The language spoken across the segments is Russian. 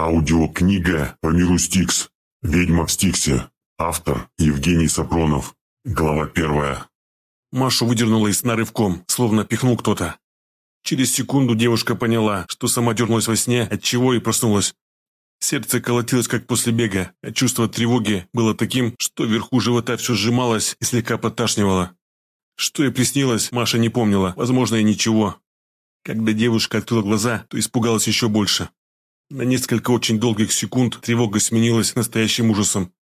Аудиокнига по миру Стикс. «Ведьма в Стиксе». Автор Евгений Сапронов. Глава первая. Машу выдернула из сна рывком, словно пихнул кто-то. Через секунду девушка поняла, что сама дернулась во сне, отчего и проснулась. Сердце колотилось, как после бега, а чувство тревоги было таким, что вверху живота все сжималось и слегка подташнивало. Что ей приснилось, Маша не помнила, возможно, и ничего. Когда девушка открыла глаза, то испугалась еще больше. На несколько очень долгих секунд тревога сменилась настоящим ужасом.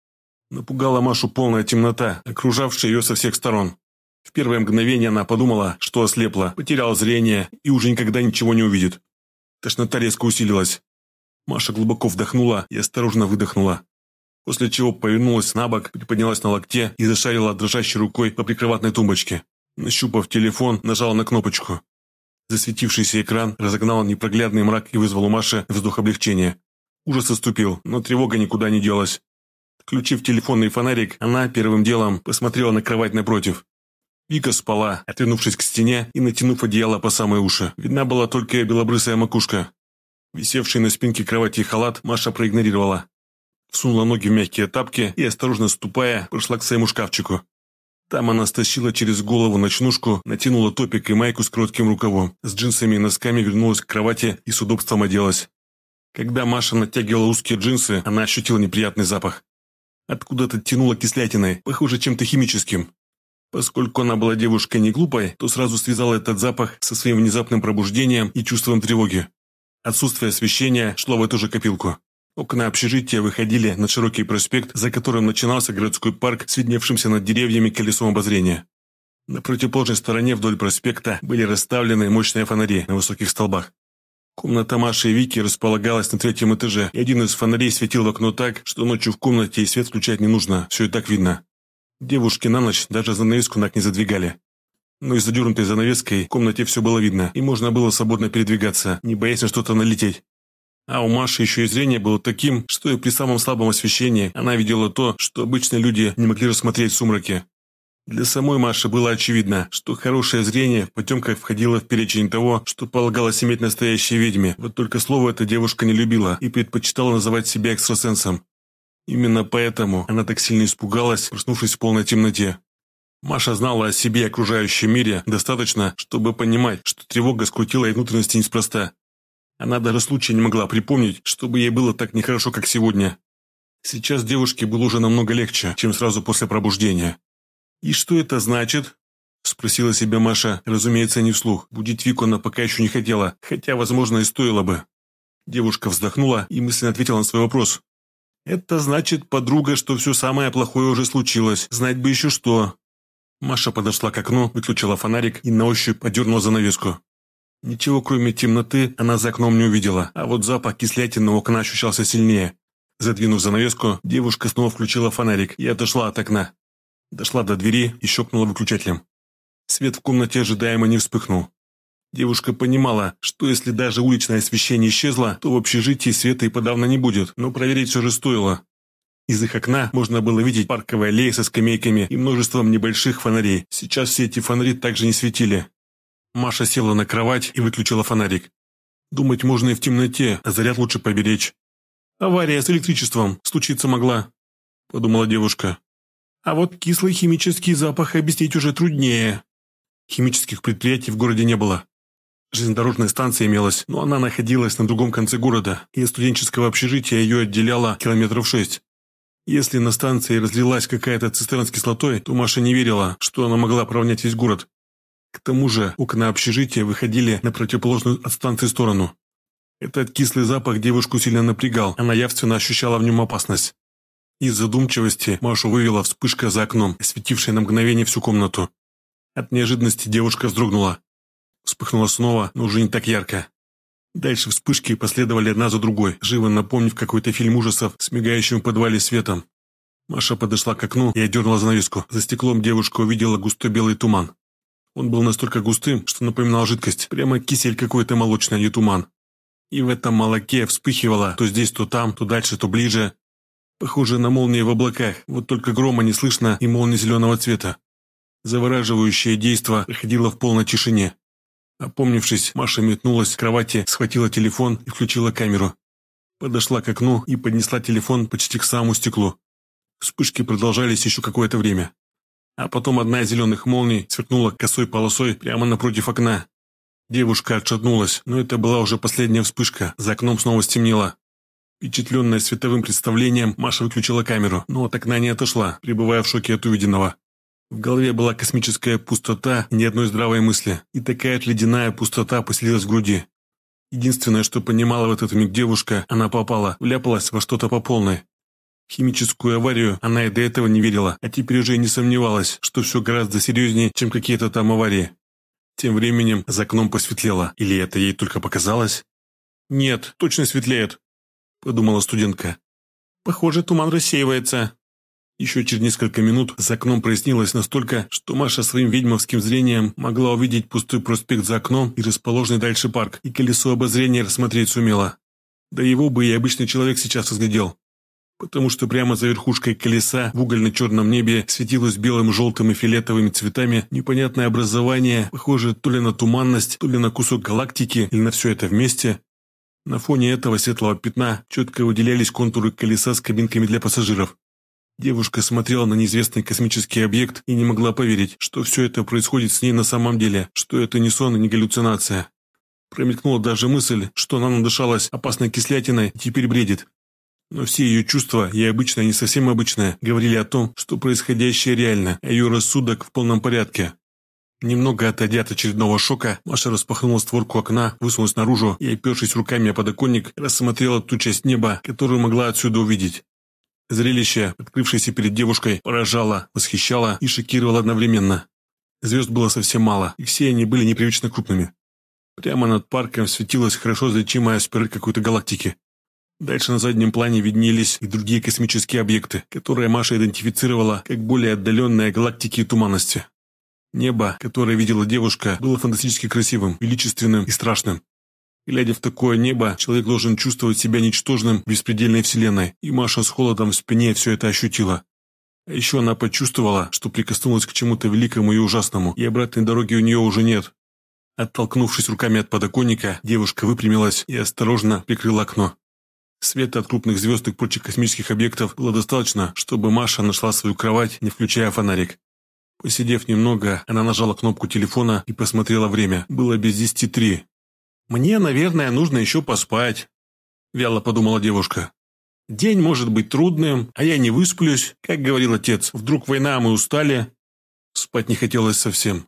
Напугала Машу полная темнота, окружавшая ее со всех сторон. В первое мгновение она подумала, что ослепла, потеряла зрение и уже никогда ничего не увидит. Тошнота резко усилилась. Маша глубоко вдохнула и осторожно выдохнула. После чего повернулась на бок, приподнялась на локте и зашарила дрожащей рукой по прикроватной тумбочке. Нащупав телефон, нажала на кнопочку. Засветившийся экран разогнал непроглядный мрак и вызвал у Маши вздох облегчения. Ужас отступил, но тревога никуда не делась. Включив телефонный фонарик, она первым делом посмотрела на кровать напротив. Вика спала, отвернувшись к стене и натянув одеяло по самые уши. Видна была только белобрысая макушка. Висевший на спинке кровати халат Маша проигнорировала. Всунула ноги в мягкие тапки и, осторожно ступая, прошла к своему шкафчику. Там она стащила через голову ночнушку, натянула топик и майку с коротким рукавом. С джинсами и носками вернулась к кровати и с удобством оделась. Когда Маша натягивала узкие джинсы, она ощутила неприятный запах. Откуда-то тянуло кислятиной, похоже, чем-то химическим. Поскольку она была девушкой не глупой, то сразу связала этот запах со своим внезапным пробуждением и чувством тревоги. Отсутствие освещения шло в эту же копилку. Окна общежития выходили на широкий проспект, за которым начинался городской парк с видневшимся над деревьями колесом обозрения. На противоположной стороне вдоль проспекта были расставлены мощные фонари на высоких столбах. Комната Маши и Вики располагалась на третьем этаже, и один из фонарей светил в окно так, что ночью в комнате и свет включать не нужно, все и так видно. Девушки на ночь даже занавеску на не задвигали. Но из задернутой занавеской в комнате все было видно, и можно было свободно передвигаться, не боясь что-то налететь. А у Маши еще и зрение было таким, что и при самом слабом освещении она видела то, что обычные люди не могли рассмотреть в сумраке. Для самой Маши было очевидно, что хорошее зрение в потемках входило в перечень того, что полагалось иметь настоящей ведьме, вот только слово эта девушка не любила и предпочитала называть себя экстрасенсом. Именно поэтому она так сильно испугалась, проснувшись в полной темноте. Маша знала о себе и окружающем мире достаточно, чтобы понимать, что тревога скрутила ей внутренности неспроста. Она даже случая не могла припомнить, чтобы ей было так нехорошо, как сегодня. Сейчас девушке было уже намного легче, чем сразу после пробуждения. «И что это значит?» – спросила себя Маша, разумеется, не вслух. Будить Вику она пока еще не хотела, хотя, возможно, и стоило бы. Девушка вздохнула и мысленно ответила на свой вопрос. «Это значит, подруга, что все самое плохое уже случилось. Знать бы еще что». Маша подошла к окну, выключила фонарик и на ощупь подернула занавеску. Ничего, кроме темноты, она за окном не увидела, а вот запах кислятины окна ощущался сильнее. Задвинув занавеску, девушка снова включила фонарик и отошла от окна. Дошла до двери и щелкнула выключателем. Свет в комнате ожидаемо не вспыхнул. Девушка понимала, что если даже уличное освещение исчезло, то в общежитии света и подавно не будет, но проверить все же стоило. Из их окна можно было видеть парковые аллеи со скамейками и множеством небольших фонарей. Сейчас все эти фонари также не светили. Маша села на кровать и выключила фонарик. Думать можно и в темноте, а заряд лучше поберечь. Авария с электричеством случиться могла, подумала девушка. А вот кислый химический запах объяснить уже труднее. Химических предприятий в городе не было. Железнодорожная станция имелась, но она находилась на другом конце города, и от студенческого общежития ее отделяло километров шесть. Если на станции разлилась какая-то цистерна с кислотой, то Маша не верила, что она могла провонять весь город. К тому же окна общежития выходили на противоположную от станции сторону. Этот кислый запах девушку сильно напрягал, она явственно ощущала в нем опасность. Из задумчивости Машу вывела вспышка за окном, осветившая на мгновение всю комнату. От неожиданности девушка вздрогнула. Вспыхнула снова, но уже не так ярко. Дальше вспышки последовали одна за другой, живо напомнив какой-то фильм ужасов с мигающим в подвале светом. Маша подошла к окну и одернула занавеску. За стеклом девушка увидела густой белый туман. Он был настолько густым, что напоминал жидкость, прямо кисель какой-то молочный, а не туман. И в этом молоке вспыхивало то здесь, то там, то дальше, то ближе. Похоже на молнии в облаках, вот только грома не слышно и молнии зеленого цвета. Завораживающее действо проходило в полной тишине. Опомнившись, Маша метнулась к кровати, схватила телефон и включила камеру. Подошла к окну и поднесла телефон почти к самому стеклу. Вспышки продолжались еще какое-то время. А потом одна из зеленых молний сверкнула косой полосой прямо напротив окна. Девушка отшатнулась, но это была уже последняя вспышка. За окном снова стемнело. Впечатленная световым представлением, Маша выключила камеру, но от окна не отошла, пребывая в шоке от увиденного. В голове была космическая пустота ни одной здравой мысли, и такая ледяная пустота поселилась в груди. Единственное, что понимала в этот миг девушка, она попала, вляпалась во что-то по полной. Химическую аварию она и до этого не верила, а теперь уже не сомневалась, что все гораздо серьезнее, чем какие-то там аварии. Тем временем за окном посветлело, или это ей только показалось? «Нет, точно светлеет», – подумала студентка. «Похоже, туман рассеивается». Еще через несколько минут за окном прояснилось настолько, что Маша своим ведьмовским зрением могла увидеть пустой проспект за окном и расположенный дальше парк, и колесо обозрения рассмотреть сумела. Да его бы и обычный человек сейчас разглядел. Потому что прямо за верхушкой колеса в угольно-черном небе светилось белым, желтым и фиолетовыми цветами непонятное образование, похожее то ли на туманность, то ли на кусок галактики, или на все это вместе. На фоне этого светлого пятна четко выделялись контуры колеса с кабинками для пассажиров. Девушка смотрела на неизвестный космический объект и не могла поверить, что все это происходит с ней на самом деле, что это не сон и не галлюцинация. Промелькнула даже мысль, что она надышалась опасной кислятиной и теперь бредит. Но все ее чувства, и обычное, и не совсем обычное, говорили о том, что происходящее реально, а ее рассудок в полном порядке. Немного отойдя от очередного шока, Маша распахнула створку окна, высунулась наружу и, опершись руками о подоконник, рассмотрела ту часть неба, которую могла отсюда увидеть. Зрелище, открывшееся перед девушкой, поражало, восхищало и шокировало одновременно. Звезд было совсем мало, и все они были непривычно крупными. Прямо над парком светилась хорошо различимая спираль какой-то галактики. Дальше на заднем плане виднелись и другие космические объекты, которые Маша идентифицировала как более отдаленные галактики и туманности. Небо, которое видела девушка, было фантастически красивым, величественным и страшным. Глядя в такое небо, человек должен чувствовать себя ничтожным в беспредельной вселенной, и Маша с холодом в спине все это ощутила. А еще она почувствовала, что прикоснулась к чему-то великому и ужасному, и обратной дороги у нее уже нет. Оттолкнувшись руками от подоконника, девушка выпрямилась и осторожно прикрыла окно. Света от крупных звезд и прочих космических объектов было достаточно, чтобы Маша нашла свою кровать, не включая фонарик. Посидев немного, она нажала кнопку телефона и посмотрела время. Было без десяти три. «Мне, наверное, нужно еще поспать», – вяло подумала девушка. «День может быть трудным, а я не высплюсь. Как говорил отец, вдруг война, а мы устали». Спать не хотелось совсем.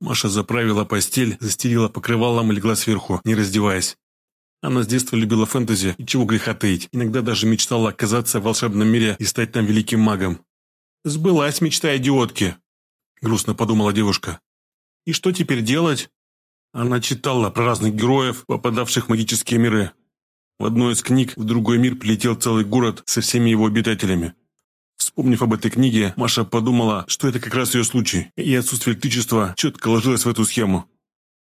Маша заправила постель, застелила покрывалом и легла сверху, не раздеваясь. Она с детства любила фэнтези, и чего греха таить. Иногда даже мечтала оказаться в волшебном мире и стать там великим магом. «Сбылась мечта идиотки», – грустно подумала девушка. «И что теперь делать?» Она читала про разных героев, попадавших в магические миры. В одной из книг в другой мир прилетел целый город со всеми его обитателями. Вспомнив об этой книге, Маша подумала, что это как раз ее случай, и отсутствие электричества четко ложилось в эту схему.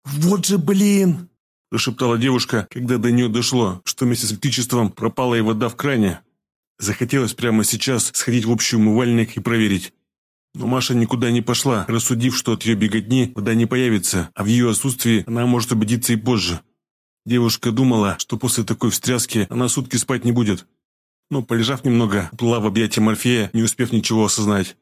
«Вот же блин!» – прошептала девушка, когда до нее дошло, что вместе с электричеством пропала и вода в кране. Захотелось прямо сейчас сходить в общий умывальник и проверить, но Маша никуда не пошла, рассудив, что от ее беготни вода не появится, а в ее отсутствии она может убедиться и позже. Девушка думала, что после такой встряски она сутки спать не будет. Но, полежав немного, плыла в объятия Морфея, не успев ничего осознать.